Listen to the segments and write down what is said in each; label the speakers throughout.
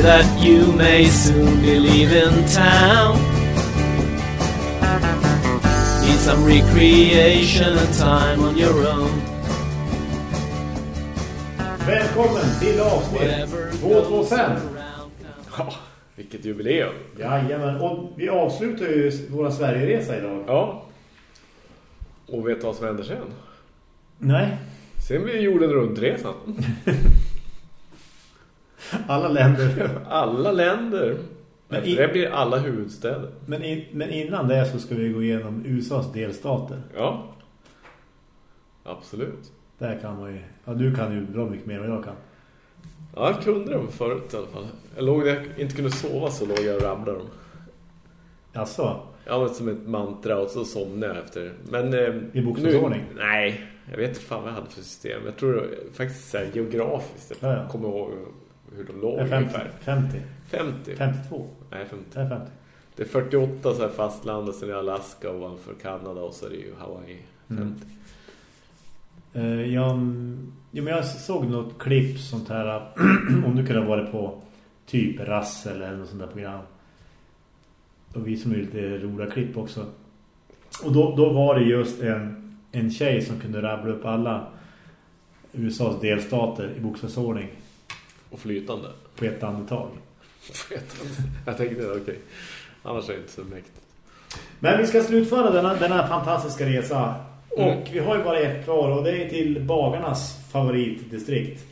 Speaker 1: say that you may soon be leaving town. Need some recreation and time on your own.
Speaker 2: Välkommen till avsnitt
Speaker 1: Whatever
Speaker 2: 225.
Speaker 3: Ja, vilket jubileum.
Speaker 2: Jajamän, och vi avslutar ju våra Sverigeresa idag.
Speaker 3: Ja. Och vet du vad som händer sen?
Speaker 2: Nej,
Speaker 3: Sen blir jorden runt-resan.
Speaker 2: alla länder.
Speaker 3: Alla länder.
Speaker 2: Men
Speaker 3: Men
Speaker 2: i-
Speaker 3: det blir alla huvudstäder.
Speaker 2: Men, in, men innan det så ska vi gå igenom USAs delstater.
Speaker 3: Ja. Absolut.
Speaker 2: Där kan man ju... Ja, du kan ju bra mycket mer än jag kan.
Speaker 3: Ja, jag kunde dem förut i alla fall. Jag låg där jag inte kunde sova så låg jag och rabblade dem.
Speaker 2: Alltså,
Speaker 3: Ja, men som ett mantra och så somnade jag efter. Men... Eh,
Speaker 2: I bokstavsordning?
Speaker 3: Nej, jag vet inte fan vad jag hade för system. Jag tror det var faktiskt så här geografiskt. Jag
Speaker 2: Ja, ja.
Speaker 3: kommer ihåg hur de låg
Speaker 2: det är 50.
Speaker 3: ungefär.
Speaker 2: 50.
Speaker 3: 50.
Speaker 2: 52.
Speaker 3: Nej, 50.
Speaker 2: Det är 50.
Speaker 3: Det är 48 så här fastland och sen är det Alaska ovanför Kanada och så är det ju Hawaii 50.
Speaker 2: Mm. Eh, jag, ja, men jag såg något klipp sånt här om du kunde varit på typ Rassel eller något sånt där program. Och vi som är lite roliga klipp också. Och då, då var det just en, en tjej som kunde rabbla upp alla USAs delstater i bokstavsordning
Speaker 3: Och flytande.
Speaker 2: på ett andetag.
Speaker 3: jag tänkte, okej. Annars är det inte så mäktigt.
Speaker 2: Men vi ska slutföra denna, denna fantastiska resa. Och
Speaker 3: Mm.
Speaker 2: vi har ju bara ett kvar och det är till bagarnas favoritdistrikt.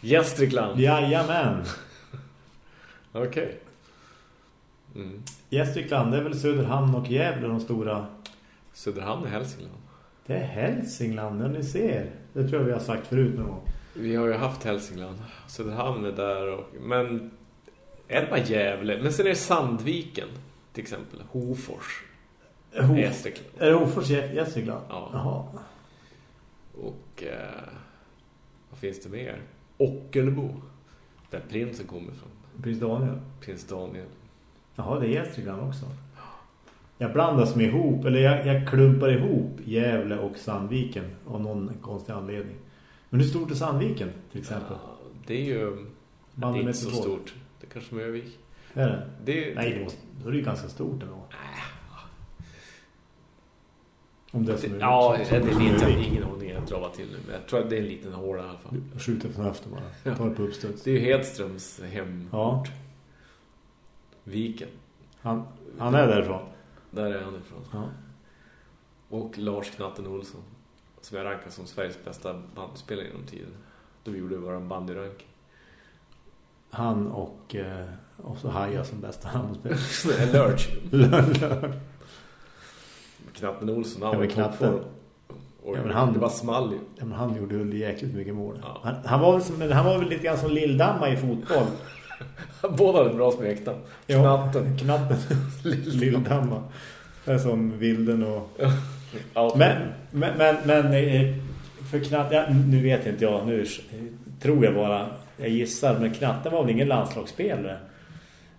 Speaker 3: Gästrikland.
Speaker 2: Jajamän.
Speaker 3: Okej. Mm.
Speaker 2: Gästrikland, det är väl Söderhamn och Gävle de stora.
Speaker 3: Söderhamn i Hälsingland.
Speaker 2: Det är Hälsingland, när ni ser. Det tror jag vi har sagt förut någon gång.
Speaker 3: Vi har ju haft Hälsingland. Söderhamn är där. Och, men är det bara Gävle? Men sen är det Sandviken till exempel. Hofors.
Speaker 2: Hof,
Speaker 3: Gästrikland.
Speaker 2: är det Hofors Gä- Gästrikland?
Speaker 3: Ja.
Speaker 2: Jaha.
Speaker 3: Och eh, vad finns det mer? Ockelbo. Där prinsen kommer från.
Speaker 2: Prins Daniel.
Speaker 3: Prins Daniel.
Speaker 2: Jaha, det är Gästrikland också. Jag blandas med ihop, eller jag, jag klumpar ihop Gävle och Sandviken av någon konstig anledning. Men hur stort är Sandviken till exempel?
Speaker 3: Ja, det är ju det är inte så stort. Det är kanske som Övik.
Speaker 2: Är det?
Speaker 3: Det är,
Speaker 2: Nej, det måste, då är det ju ganska stort ändå. Om det är som
Speaker 3: det,
Speaker 2: är-
Speaker 3: ja,
Speaker 2: som-
Speaker 3: det
Speaker 2: som-
Speaker 3: är
Speaker 2: som
Speaker 3: lite ingen aning jag drar till nu. Men jag tror att det är en liten håla i alla fall.
Speaker 2: Du skjuter från höften bara. Tar det på uppstuds.
Speaker 3: Det är ju Hedströms hem.
Speaker 2: Ja,
Speaker 3: Viken.
Speaker 2: han, han är därifrån.
Speaker 3: Där är han ifrån.
Speaker 2: Ja.
Speaker 3: Och Lars Knatten Olsson. Som jag rankar som Sveriges bästa bandspelare genom tiden. Då vi gjorde våran bandyrank.
Speaker 2: Han och, eh, och så Haja som bästa handbollsspelare.
Speaker 3: En lurch. Knatten Olsson, han
Speaker 2: Ja,
Speaker 3: var
Speaker 2: Knatten.
Speaker 3: Och
Speaker 2: Ja, men han-
Speaker 3: det bara small ju.
Speaker 2: Ja, men han gjorde väl jäkligt mycket mål.
Speaker 3: Ja.
Speaker 2: Han, han, var men han var väl lite grann som Lilldamma i fotboll.
Speaker 3: Båda hade bra smeknamn.
Speaker 2: Ja.
Speaker 3: Knatten.
Speaker 2: Knatten. Lilldamma. Det är som Vilden och...
Speaker 3: Ja.
Speaker 2: Men, men, men, men eh, för knatt, ja, nu vet inte jag, nu eh, tror jag bara, jag gissar, men Knatten var väl ingen landslagsspelare.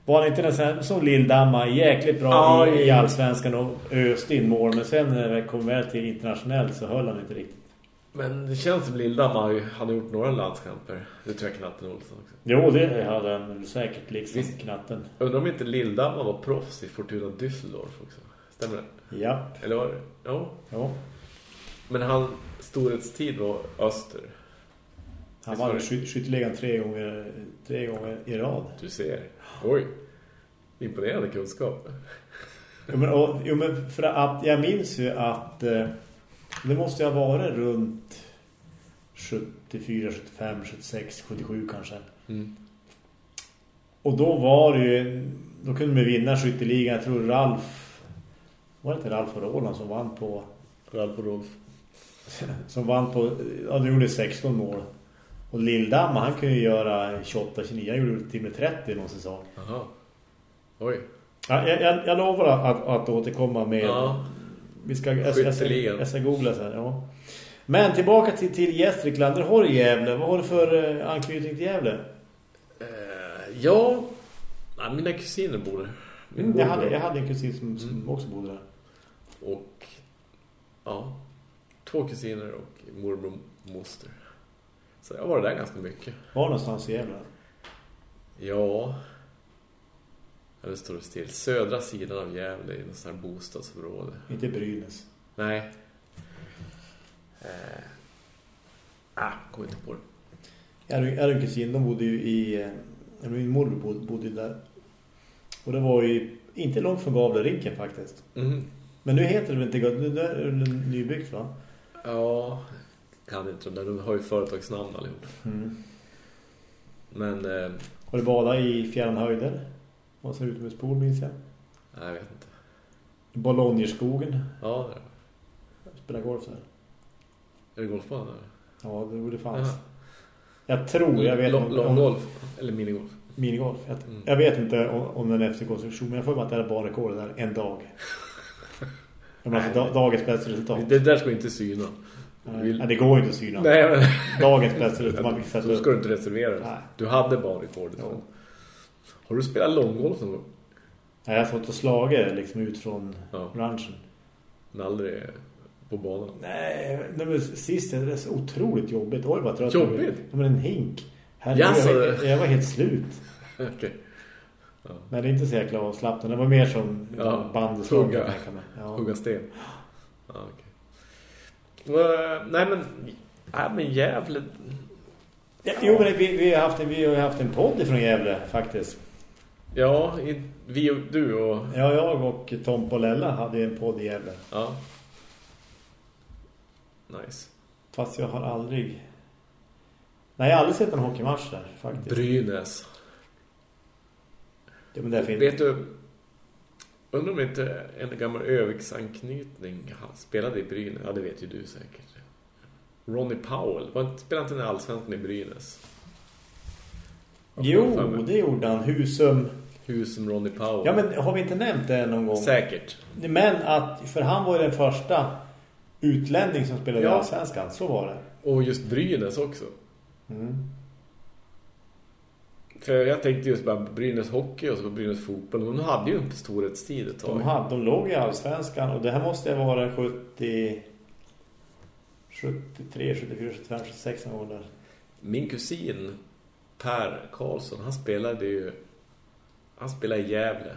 Speaker 2: Var han inte den här- som Lilldamma, jäkligt bra
Speaker 3: Ja,
Speaker 2: i, allsvenskan och öste in mål, men sen när det kom väl till internationellt så höll han inte riktigt.
Speaker 3: Men det känns som Lilldam har ju han har gjort några landskamper. Det tror jag Knatten Olsson också.
Speaker 2: Jo, det hade han säkert liksom
Speaker 3: Visst.
Speaker 2: Knatten.
Speaker 3: Undrar om inte Lilldam var proffs i Fortuna Düsseldorf också. Stämmer det?
Speaker 2: Ja,
Speaker 3: Eller var det? Ja.
Speaker 2: ja.
Speaker 3: Men han storhetstid var Öster.
Speaker 2: Han sky skytteligan tre gånger, tre gånger i rad.
Speaker 3: Du ser. Oj. Imponerande kunskap.
Speaker 2: Jo men, och, jo, men för att jag minns ju att eh, det måste ha varit runt 74, 75, 76, 77 kanske.
Speaker 3: Mm.
Speaker 2: Och då var det ju, då kunde man vinna skytteligan. Jag tror Ralf, var det inte Ralf och Roland som vann på,
Speaker 3: Ralf och Rolf.
Speaker 2: som vann på, ja de gjorde 16 mål. Och Lilldamma, han kunde ju göra 28, 29, han gjorde till med 30 någon säsong.
Speaker 3: Jaha. Oj.
Speaker 2: Ja, jag, jag, jag lovar att, att återkomma med...
Speaker 3: Ja.
Speaker 2: Vi ska, jag, jag,
Speaker 3: Skytteligan.
Speaker 2: jag ska googla sen, ja. Men tillbaka till, till Gästrikland. Där har du Gävle. Vad har du för eh, anknytning till Gävle?
Speaker 3: Eh, ja. Mina kusiner bor där.
Speaker 2: Mm, jag, hade, jag hade en kusin som, som
Speaker 3: Mm.
Speaker 2: också bodde där.
Speaker 3: Och ja, två kusiner och morbror och moster. Så jag var där ganska mycket.
Speaker 2: Var någonstans i Gävle?
Speaker 3: Ja. Eller står det still. Södra sidan av Gävle i något sånt här bostadsområde.
Speaker 2: Inte Brynäs.
Speaker 3: Nej. Eh. Ah, kommer inte på det.
Speaker 2: Jag en kusin, de bodde ju i... eh, Min morbror bodde, bodde där. Och det var ju inte långt från Gavlerinken faktiskt.
Speaker 3: Mhm.
Speaker 2: Men nu heter det väl inte Gavle... Nu är det nybyggt va?
Speaker 3: Ja, kan inte de där. De har ju företagsnamn allihop.
Speaker 2: Mm.
Speaker 3: Men, eh,
Speaker 2: Har du badat i fjärran höjder? Vad ser ut med spår minns jag.
Speaker 3: nej, jag vet inte.
Speaker 2: I Bolognerskogen.
Speaker 3: Ja, där.
Speaker 2: Spela golf där.
Speaker 3: Är det golfbana där?
Speaker 2: Ja, det borde fanns.
Speaker 3: Jaha.
Speaker 2: Jag tror, jag vet om-
Speaker 3: Långgolf. Eller minigolf.
Speaker 2: Minigolf. Jag,
Speaker 3: Mm.
Speaker 2: jag vet inte om, om den är efter konstruktion, men jag får bara att det är barnrekordet där en dag. Menar, alltså, da, dagens bästa resultat.
Speaker 3: Det där ska inte syna.
Speaker 2: Nej,
Speaker 3: vill-
Speaker 2: Nej, det går inte att syna.
Speaker 3: Nej, men...
Speaker 2: Dagens bästa resultat. Sätta
Speaker 3: Då ska du inte reservera.
Speaker 2: Nej.
Speaker 3: Du hade banrekordet.
Speaker 2: Jo.
Speaker 3: Har du spelat långgolf någon gång?
Speaker 2: Nej, jag har fått slaga liksom ut från
Speaker 3: Ja.
Speaker 2: ranchen.
Speaker 3: Men aldrig på banan.
Speaker 2: Nej, nej men sist det är så otroligt jobbigt. Oj, vad trött
Speaker 3: Jobbigt?
Speaker 2: Ja, men en hink.
Speaker 3: Jaså?
Speaker 2: jag, jag var helt slut.
Speaker 3: Okej. Ja.
Speaker 2: Men det är inte så jäkla avslappnande. Det var mer som
Speaker 3: Ja,
Speaker 2: bandeslag. mig. Ja.
Speaker 3: Sten. Ja, okej. Eh, Nej, men... Nej, men jävligt...
Speaker 2: Ja, jo, men vi, vi, har haft en, vi har haft en podd från Gävle faktiskt.
Speaker 3: Ja, i- vi och du och...
Speaker 2: Ja, jag och Tom Polella hade en podd i Gävle.
Speaker 3: Ja. Nice.
Speaker 2: Fast jag har aldrig... Nej, jag har aldrig sett en hockeymatch där faktiskt.
Speaker 3: Brynäs.
Speaker 2: Ja, men där finns...
Speaker 3: Vet du... Undrar om inte en gammal Öviksanknytning han spelade i Brynäs. Ja, det vet ju du säkert. Ronnie Powell. Var inte, spelade inte en allsvenskan i Brynäs?
Speaker 2: Jo, det gjorde han. Husum...
Speaker 3: Hus som Ronnie Powell.
Speaker 2: Ja, men har vi inte nämnt det någon gång?
Speaker 3: Säkert.
Speaker 2: Men att... För han var ju den första utlänning som spelade i
Speaker 3: Ja.
Speaker 2: Allsvenskan. Så var det.
Speaker 3: Och just Brynäs också.
Speaker 2: Mm.
Speaker 3: För jag tänkte just bara Brynäs hockey och så Brynäs fotboll. De hade ju en storhetstid ett tag.
Speaker 2: De, hade, de låg i Allsvenskan och det här måste vara 70... 73, 74, 75, 76 någon där.
Speaker 3: Min kusin Per Karlsson, han spelade ju han spelade i Gävle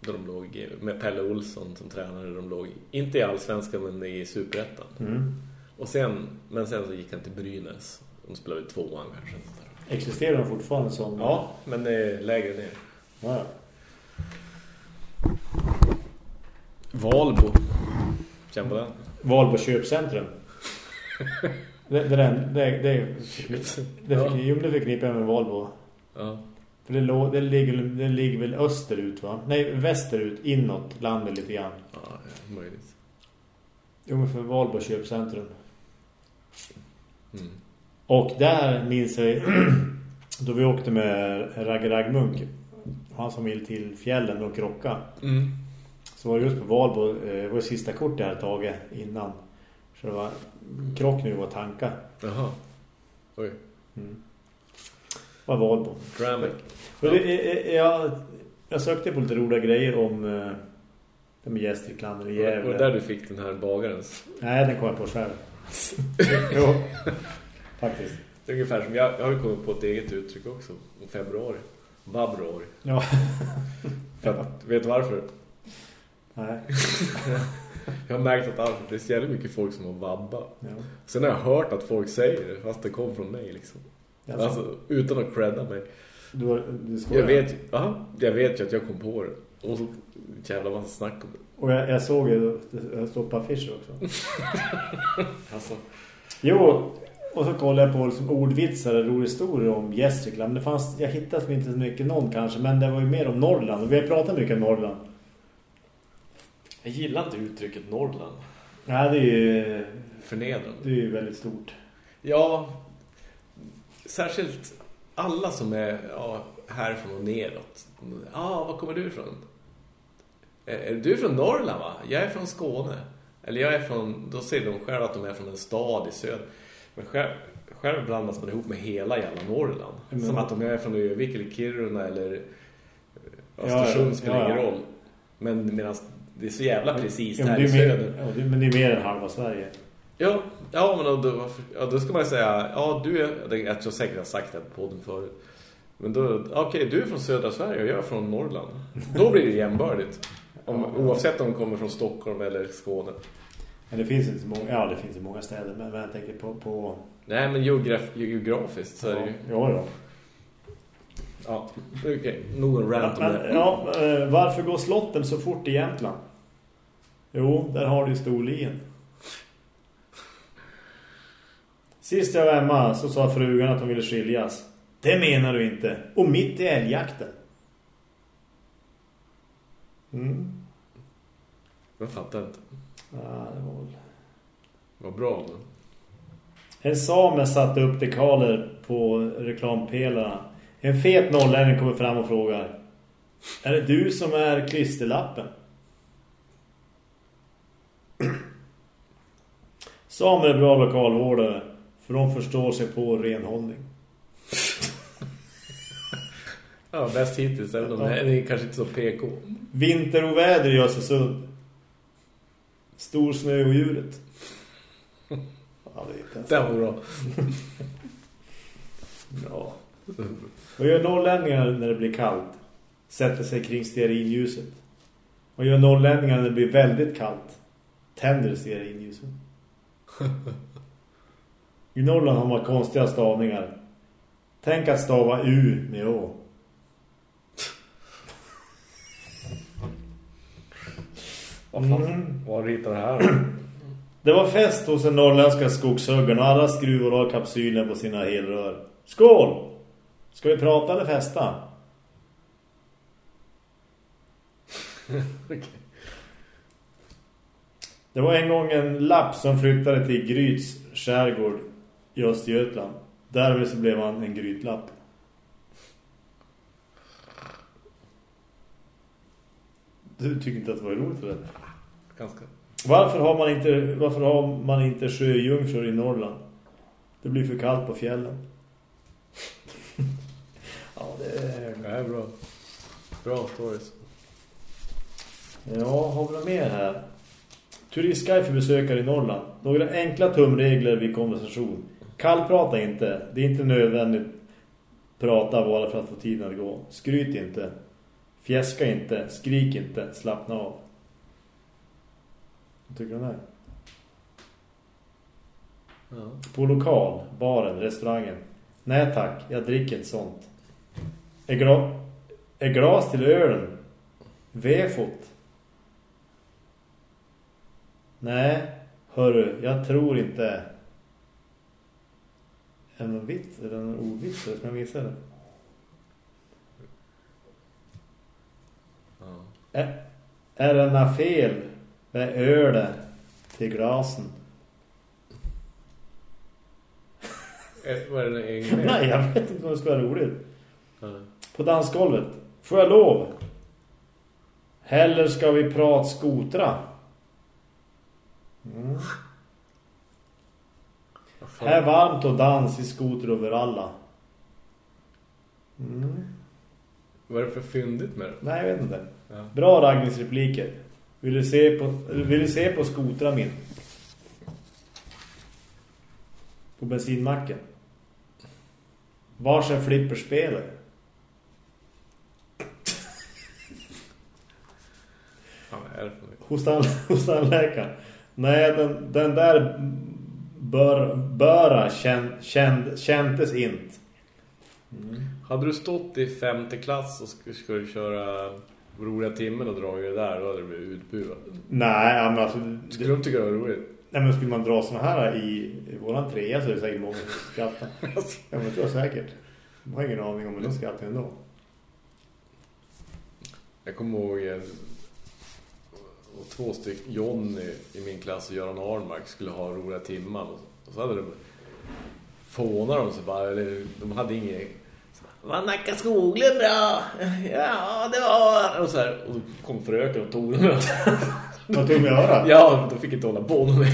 Speaker 3: då de låg med Pelle Olsson som tränare de låg inte i allsvenskan men i superettan.
Speaker 2: Mm.
Speaker 3: Och sen men sen så gick han till Brynäs. De spelade i tvåan kanske där.
Speaker 2: Existerar de fortfarande som...
Speaker 3: Ja, men det är lägre ner.
Speaker 2: Ja.
Speaker 3: Valbo. Känn på den.
Speaker 2: Valbo köpcentrum. det, det, det, det, det, det,
Speaker 3: Ja.
Speaker 2: det, förknippar jag med Valbo.
Speaker 3: Ja.
Speaker 2: För det, det, ligger, det ligger väl österut va? Nej, västerut, inåt landet lite grann.
Speaker 3: Ja, ja, möjligt.
Speaker 2: Jo, men för Valbo köpcentrum.
Speaker 3: Mm.
Speaker 2: Och där minns jag då vi åkte med Ragge Raggmunk och hans familj till fjällen och krocka.
Speaker 3: Mm.
Speaker 2: Så var det just på Valbo, eh, det var det sista kortet jag hade tagit innan. Så det var krock nu var tanka.
Speaker 3: Jaha. Oj.
Speaker 2: Mm. Var Valbo.
Speaker 3: Dramic.
Speaker 2: Och det, eh, jag, jag sökte på lite roliga grejer om eh, det med Gästrikland eller
Speaker 3: Var det
Speaker 2: Gävle.
Speaker 3: där du fick den här bagarens?
Speaker 2: Nej, den kom jag på själv. jo, faktiskt.
Speaker 3: Det är ungefär som jag, jag har ju kommit på ett eget uttryck också. Om februari. Vabruari.
Speaker 2: Ja.
Speaker 3: För att, vet du varför?
Speaker 2: Nej.
Speaker 3: Jag har märkt att det är så jävligt mycket folk som har vabba.
Speaker 2: Ja.
Speaker 3: Sen har jag hört att folk säger det, fast det kom från mig liksom.
Speaker 2: Alltså,
Speaker 3: Alltså, utan att credda mig.
Speaker 2: du, har- du.
Speaker 3: Jag vet, aha, jag vet ju att jag kom på det. Och så jävla massa snack om det.
Speaker 2: Och jag, jag såg ju, det står på affischer också.
Speaker 3: Alltså,
Speaker 2: Jo, och så kollade jag på liksom ordvitsar och roliga historier om Gästrikland. Men det fanns, jag hittade inte så mycket någon kanske, men det var ju mer om Norrland. Och vi har pratat mycket om Norrland.
Speaker 3: jag gillar inte uttrycket Norrland.
Speaker 2: Nej, det är ju,
Speaker 3: Förnedrande.
Speaker 2: det är ju väldigt stort.
Speaker 3: Ja, särskilt alla som är ja, härifrån och neråt. Ja, ah, var kommer du ifrån? Är, är du från Norrland va? Jag är från Skåne. Eller jag är från, då säger de själva att de är från en stad i söder. Men själv, själv blandas man ihop med hela jävla Norrland.
Speaker 2: Men-
Speaker 3: Som att om jag är från Övik eller Kiruna eller
Speaker 2: Ja,
Speaker 3: Östersund spelar
Speaker 2: ja, ja.
Speaker 3: ingen roll. Men medan det är så jävla precis
Speaker 2: Ja,
Speaker 3: här i söder.
Speaker 2: ja, det, men det är mer än halva Sverige.
Speaker 3: Ja, ja men då, ja, då ska man säga, ja du är, jag tror säkert jag har sagt det på podden förut. Men då, okej, du är från södra Sverige och jag är från Norrland. Då blir det jämbördigt. Om, oavsett om de kommer från Stockholm eller Skåne.
Speaker 2: Men det finns inte så många, ja det finns i många städer, men, jag tänker på... på
Speaker 3: Nej, men geograf, geografiskt så är det ju...
Speaker 2: Ja, då.
Speaker 3: Ja, okej. Nog en rant om det.
Speaker 2: ja, eh, varför går slotten så fort i Jämtland? Jo, där har du Storlien. Sist jag var hemma så sa frugan att hon ville skiljas. Det menar du inte. Och mitt i älgjakten. Mm.
Speaker 3: Jag fattar inte.
Speaker 2: Ja, det var väl...
Speaker 3: Vad bra. Men.
Speaker 2: En same satte upp dekaler på reklampelarna. En fet norrlänning kommer fram och frågar. Är det du som är klisterlappen? Samer är bra lokalvårdare. För de förstår sig på renhållning.
Speaker 3: Ja, bäst hittills. Även om det är- det är kanske inte så PK.
Speaker 2: Vinteroväder i Östersund. Stor snö och djuret. Ja, det
Speaker 3: var bra.
Speaker 2: Ja. Vad gör norrlänningar när det blir kallt? Sätter sig kring stearinljuset. Vad gör norrlänningar när det blir väldigt kallt? Tänder stearinljuset. I Norrland har man konstiga stavningar. Tänk att stava U med Å.
Speaker 3: Vad fan?
Speaker 2: Mm.
Speaker 3: Vad ritar det här?
Speaker 2: Det var fest hos den norrländska skogshuggen och alla skruvar av kapsylen på sina helrör. Skål! Ska vi prata eller festa? Det var en gång en lapp som flyttade till Gryts skärgård i Östergötland. Därmed så blev han en grytlapp. Du tycker inte att det var roligt eller?
Speaker 3: Ganska.
Speaker 2: Varför har man inte, varför har man inte sjöjungfrur i Norrland? Det blir för kallt på fjällen. ja, det är...
Speaker 3: Det är bra. Bra stories.
Speaker 2: Ja, har vi något mer här? Turistguide för besökare i Norrland. Några enkla tumregler vid konversation. Kallprata inte. Det är inte nödvändigt. Prata bara för att få tiden att gå. Skryt inte. Fjäska inte. Skrik inte. Slappna av. Vad tycker du om det?
Speaker 3: Ja.
Speaker 2: På lokal, baren, restaurangen. Nej tack, jag dricker inte sånt. Är, gla är glas till ölen? Vefot? Nej, hörru, jag tror inte. Är det någon vits? Är det någon? Eller ska jag visa det?
Speaker 3: Ja.
Speaker 2: Är, är det något fel med ölet till glasen?
Speaker 3: Är det en
Speaker 2: Nej, jag vet inte vad det ska vara roligt.
Speaker 3: Ja.
Speaker 2: På dansgolvet. Får jag lov? Heller ska vi prata skotra. Mm. Här varmt och dans i skoter över alla. Mm.
Speaker 3: Vad är det för fyndigt med det?
Speaker 2: Nej, jag vet inte.
Speaker 3: Ja.
Speaker 2: Bra raggningsrepliker. Vill du se på, vill du se på skotra min? På bensinmacken. Vars en flipperspelare. Hos, tan hos tandläkaren. Nej, den, den där bör, böra känd, känd, kändes inte.
Speaker 3: Hade du stått i femte klass och sk- skulle köra roliga timmen och dra det där, då hade du blivit utbuad.
Speaker 2: Nej, men alltså...
Speaker 3: Skulle de tycka det var roligt?
Speaker 2: Nej, men skulle man dra såna här i, i våran trea så är det säkert många som skrattar. Ja, men det tror jag säkert. Jag har ingen aning om det skrattar ändå.
Speaker 3: Jag kommer ihåg en, och två stycken, Jonny i min klass och Göran Arnmark skulle ha roliga timmar. Och så hade de fånar de sig bara, eller de hade inget... Var Nacka skogen bra? Ja, det var... Och så här, och då kom fröken och tog dem.
Speaker 2: Vad tog med örat?
Speaker 3: Ja, de fick inte hålla på med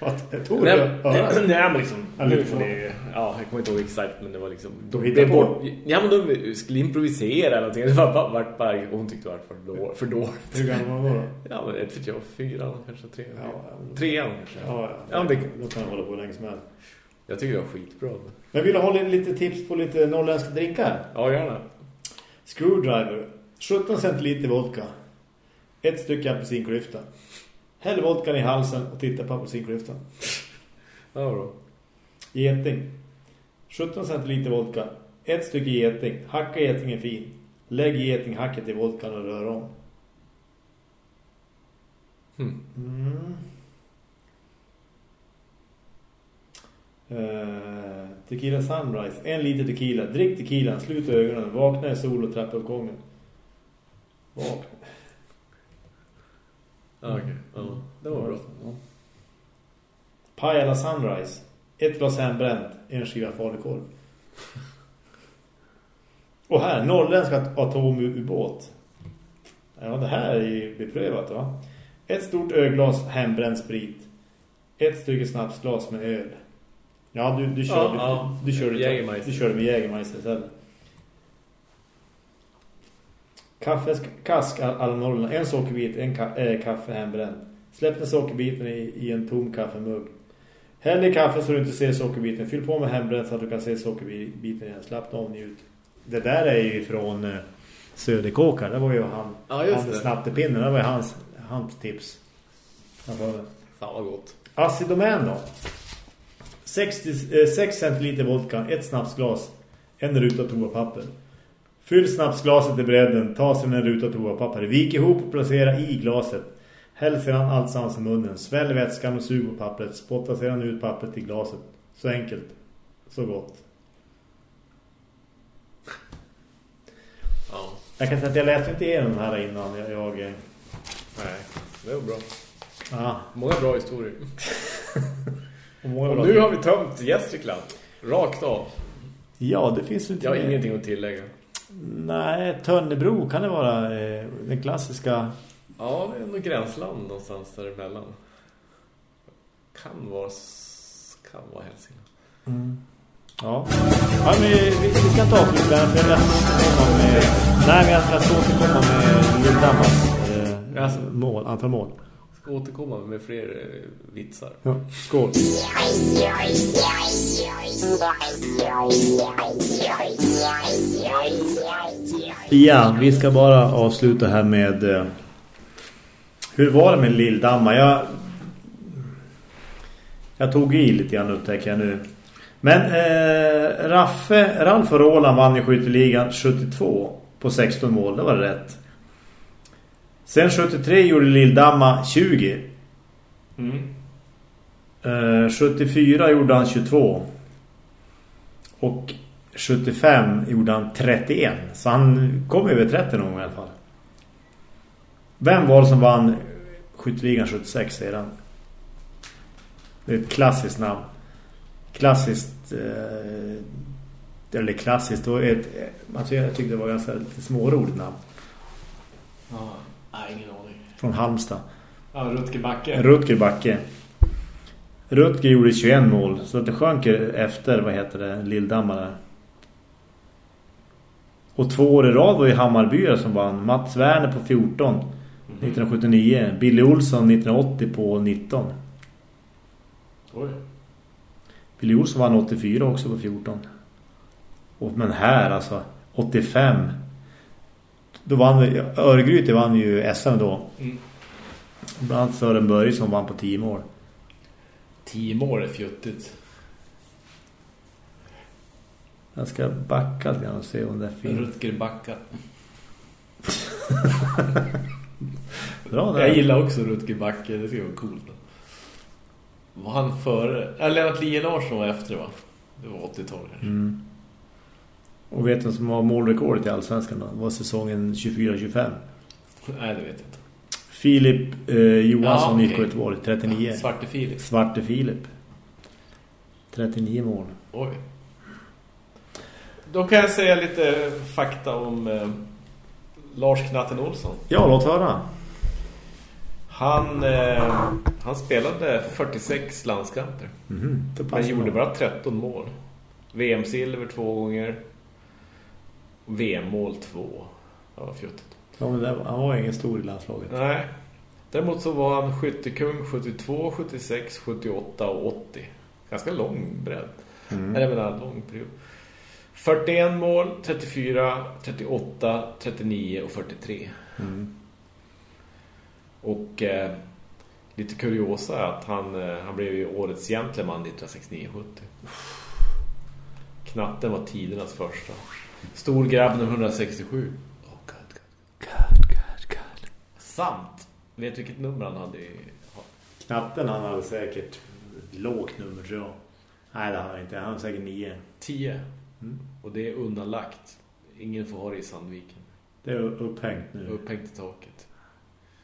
Speaker 2: Vad tog
Speaker 3: nej,
Speaker 2: med
Speaker 3: nej,
Speaker 2: örat?
Speaker 3: nej, men liksom... Nu får ni, ja, jag kommer inte ihåg exakt, men det var liksom...
Speaker 2: De
Speaker 3: De,
Speaker 2: hittade
Speaker 3: det
Speaker 2: på.
Speaker 3: bort, ja, men de skulle improvisera eller någonting. Det var bara, vart bara, och hon tyckte det var för, då, för dåligt.
Speaker 2: Hur gammal var du då?
Speaker 3: Ja, men ett vet jag, fyra kanske tre.
Speaker 2: Ja, ja.
Speaker 3: Trean kanske.
Speaker 2: Ja, ja.
Speaker 3: Ja, det-
Speaker 2: Då kan jag hålla på länge som helst.
Speaker 3: Jag tycker det var skitbra.
Speaker 2: Men vill du ha lite tips på lite norrländska drinkar?
Speaker 3: Ja, gärna.
Speaker 2: Screwdriver. 17 centiliter vodka. Ett stycke apelsinklyfta. Häll vodkan i halsen och titta på apelsinklyftan.
Speaker 3: Ja, bra.
Speaker 2: Geting. 17 centiliter vodka. Ett stycke geting. Hacka getingen fin. Lägg getinghacket i vodkan och rör om.
Speaker 3: Hmm.
Speaker 2: Mm. Eh, tequila Sunrise. En liter tequila. Drick tequila. Slut ögonen. Vakna i sol och trappuppgången. Vakna.
Speaker 3: Ja, okej. Ja, det var bra.
Speaker 2: Ja. Pajala Sunrise. Ett glas hembränt. En skiva falukorv. Och här, norrländsk atomubåt. Ja, det här är ju beprövat va? Ett stort ölglas hembränd sprit. Ett stycke snapsglas med öl. Ja, du, du kör,
Speaker 3: Ja,
Speaker 2: du,
Speaker 3: ja.
Speaker 2: du, kör,
Speaker 3: Jägermeister.
Speaker 2: du kör med Jägermeister istället. Kaffekask alla Norrland. En sockerbit, en ka äh, kaffe hembränd. Släpp den sockerbiten i, i en tom kaffemugg. Häll i kaffe så du inte ser sockerbiten. Fyll på med hembränd så att du kan se sockerbiten igen. Slappna av njut. Det där är ju från eh, Söderkåkar. Det var ju han,
Speaker 3: Ja, just
Speaker 2: han
Speaker 3: det.
Speaker 2: snattepinnen. Det var ju hans, hans tips.
Speaker 3: Fan vad gott.
Speaker 2: Acidomän då. 60, eh, 6 centiliter vodka, ett snapsglas, en ruta toapapper. Fyll snapsglaset i bredden, ta sedan en ruta toapapper. Vik ihop och placera i glaset. Häll sedan allt sammans i munnen. Svälj vätskan och sug på pappret. Spotta sedan ut pappret i glaset. Så enkelt. Så gott.
Speaker 3: Ja.
Speaker 2: Jag kan säga att jag läste inte igenom här innan. Jag... jag eh,
Speaker 3: Nej, det var bra.
Speaker 2: ja.
Speaker 3: Många bra historier.
Speaker 2: Och
Speaker 3: Och nu har vi tömt Gästrikland. Rakt av.
Speaker 2: Ja, det finns ju inte
Speaker 3: Jag har
Speaker 2: mer.
Speaker 3: ingenting att tillägga.
Speaker 2: Nej, Tönnebro kan det vara eh, den klassiska
Speaker 3: Ja, det är nog gränsland någonstans däremellan. Kan vara, kan vara Hälsingland.
Speaker 2: Mm. Ja. ja men vi, vi ska inte avsluta den för jag med... Nej, men jag ska återkomma med Lilldammars eh,
Speaker 3: Alltså.
Speaker 2: mål, antal mål.
Speaker 3: Ska återkomma med fler eh, vitsar.
Speaker 2: Ja. Skål. Ja, vi ska bara avsluta här med... Eh, hur var det med Lilldammar? Jag, jag tog i lite grann upptäcker jag nu. Men eh, Raffe, Ralf och Roland vann i skytteligan 72 på 16 mål. Det var rätt. Sen 73 gjorde Lilldamma 20.
Speaker 3: Mm.
Speaker 2: Eh, 74 gjorde han 22. Och 75 gjorde han 31. Så han kom över 30 någon gång i alla fall. Vem var det som vann skytteligan 76 säger han? Det är ett klassiskt namn. Klassiskt... Eh, eller klassiskt. Och ett, alltså jag tyckte det var ganska lite småroligt namn.
Speaker 3: Ja, nej, ingen aning.
Speaker 2: Från Halmstad.
Speaker 3: Ja, Rutger Backe.
Speaker 2: Rutger Backe. Rutger gjorde 21 mål. Så det sjönk efter, vad heter det, Lilldammar där. Och två år i rad var ju Hammarbyare som vann. Mats Werner på 14 1979. Billy Olsson 1980 på 19.
Speaker 3: Oj.
Speaker 2: Billy Olsson vann 84 också på 14. Och, men här alltså, 85. Då vann Örgryte vann ju SM då.
Speaker 3: Mm.
Speaker 2: Bland annat Sören Börjesson vann på 10 mål.
Speaker 3: Tio mål är fjuttigt.
Speaker 2: Jag ska backa lite grann och se om det finns.
Speaker 3: Rutger Backa.
Speaker 2: Bra där.
Speaker 3: Jag gillar också Rutger Backe. Det skulle vara coolt. Var han före? Lennart Lie Larsson var efter va? Det var 80-talet kanske.
Speaker 2: Mm. Och vet du som har målrekordet i Allsvenskan då? Det var säsongen 24-25.
Speaker 3: Nej, det vet jag inte.
Speaker 2: Filip eh, Johansson
Speaker 3: Ja,
Speaker 2: i
Speaker 3: okej.
Speaker 2: Göteborg, 39.
Speaker 3: Svarte Filip.
Speaker 2: Svarte Filip. 39 mål.
Speaker 3: Oj. Då kan jag säga lite fakta om eh, Lars Knatten Olsson.
Speaker 2: Ja, låt höra.
Speaker 3: Han, eh, han spelade 46 landskamper. Men
Speaker 2: passar
Speaker 3: gjorde bara 13 mål. VM-silver två gånger. VM-mål två. Det var fjuttigt.
Speaker 2: Ja, men det, var- han var ingen stor i landslaget.
Speaker 3: Nej. Däremot så var han skyttekung 72, 76, 78 och 80. ganska lång bredd.
Speaker 2: Mm.
Speaker 3: Eller menar lång period. 41 mål, 34, 38, 39 och 43.
Speaker 2: Mm.
Speaker 3: Och eh, lite kuriosa är att han, eh, han blev ju årets gentleman 1969-70. Knatten var tidernas första. Stor grabb nummer 167. Oh, God, God.
Speaker 2: God, God, God.
Speaker 3: Samt, vet du vilket nummer han hade.
Speaker 2: Knatten han hade säkert lågt nummer tror jag. Nej det hade han inte. Han hade säkert nio.
Speaker 3: 10.
Speaker 2: Mm.
Speaker 3: Och det är undanlagt. Ingen får ha det i Sandviken.
Speaker 2: Det är upphängt nu.
Speaker 3: Upphängt i taket.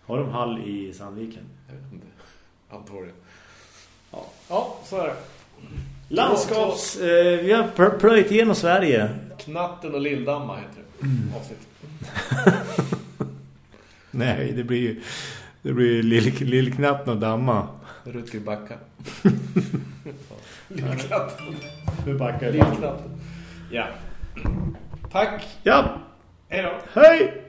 Speaker 2: Har de hall i Sandviken?
Speaker 3: Jag vet inte. Antagligen. Ja, ja så är det.
Speaker 2: Landskaps... Eh, vi har pl- plöjt igenom Sverige.
Speaker 3: Knatten och Lilldamma heter det. Avsnitt.
Speaker 2: Nej, det blir ju... Det blir lill, lillknatten och damma.
Speaker 3: Rutger Backa. Lillknatten.
Speaker 2: Nu backar
Speaker 3: Lillknatten. Ja. Tack.
Speaker 2: Ja,
Speaker 3: Hej då.
Speaker 2: hej!